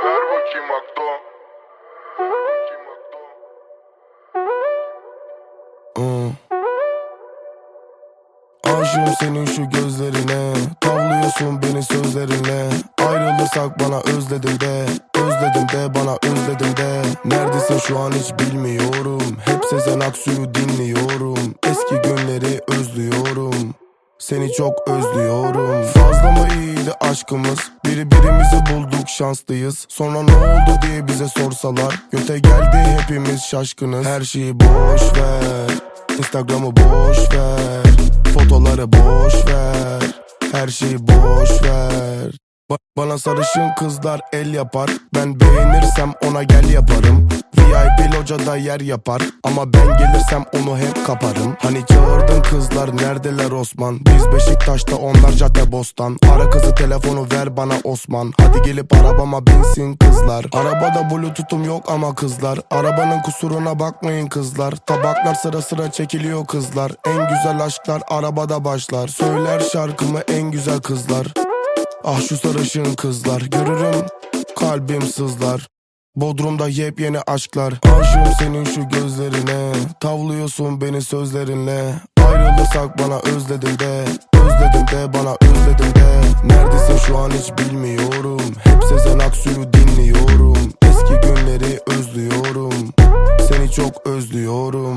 Funky McDo. Funky McDo. Hmm. Aşığım senin şu gözlerine. Tavlıyorsun beni sözlerinle Ayrılırsak bana özledim de. Özledim de bana özledim de. Neredesin şu an hiç bilmiyorum. Hep Sezen Aksu'yu dinliyorum. Eski günleri özlüyorum. Seni çok özlüyorum İyiydi aşkımız. Birbirimizi bulduk şanslıyız. Sonra ne oldu diye bize sorsalar. Göte geldi hepimiz şaşkınız. Her şeyi boş ver. Instagram'ı boş ver. Fotoları boş ver. Her şeyi boş ver. Ba- Bana sarışın kızlar el yapar. Ben beğenirsem ona gel yaparım VIP locada yer yapar. Ama ben gelirsem onu hep kaparım. Hani çağırdın kızlar neredeler Osman? Biz Beşiktaş'ta onlar cadde bostan. Ara kızı telefonu ver bana Osman. Hadi gelip arabama binsin kızlar. Arabada bluetooth'um yok ama kızlar. Arabanın kusuruna bakmayın kızlar. Tabaklar sıra sıra çekiliyor kızlar. En güzel aşklar arabada başlar. Söyler şarkımı en güzel kızlar. Ah şu sarışın kızlar. Görürüm kalbim sızlar Bodrum'da yepyeni aşklar. Aşığım senin şu gözlerine. Tavlıyorsun beni sözlerinle. Ayrılırsak bana özledim de. Özledim de bana özledim de. Neredesin şu an hiç bilmiyorum. Hep Sezen Aksu'yu dinliyorum. Eski günleri özlüyorum. Seni çok özlüyorum